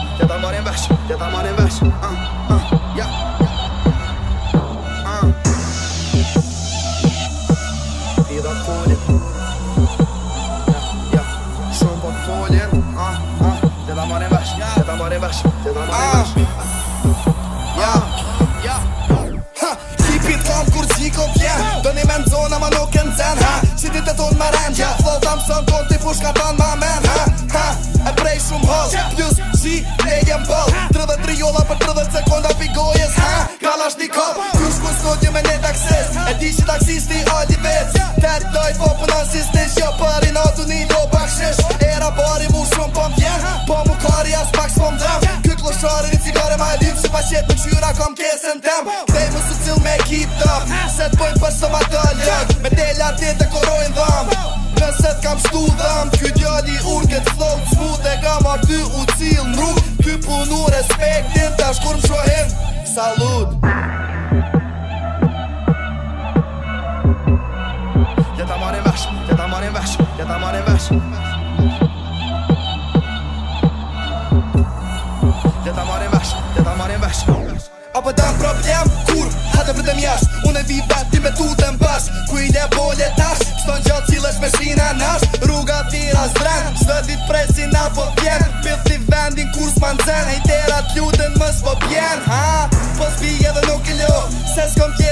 embaixo, tá a mão embaixo, senta a mão embaixo. Uh, uh, yeah. já ah, ah, tenta a mão embaixo, já tá morando embaixo, já tá morando embaixo. nazisti ati vetë Tërë të dojtë po për nazisti Që pari në të një do bakshesh Era bari mu shumë po më vjen Po më kari as pak s'po më dram Këtë kloshari një cigare ma lip Që pa qëtë më qyra kom kesën tem Kdej mu së cil me kip tëm Se të pojnë për së ma të lëg Me te lartë të korojnë dham Nëse t'kam shtu dham Ky djali unë këtë flow të Dhe kam arë ty u cil në rrug Ky punu respektin Ta shkur më shohen Salud marrin vesh Ja ta marrin vesh Ja ta marrin vesh Ja ta marrin vesh Apo për dam problem, kur, hëtë për dëm jash Unë e vive, ti me tu të mbash Ku i tash, s'ton gjatë cilësh me shina nash Rruga tira zbren, s'dë dit prej si na po pjen Pilë vendin kur s'ma nxen, hejtera t'lutën më s'po pjen Ha, po s'pi edhe nuk i lo, se s'kom tjen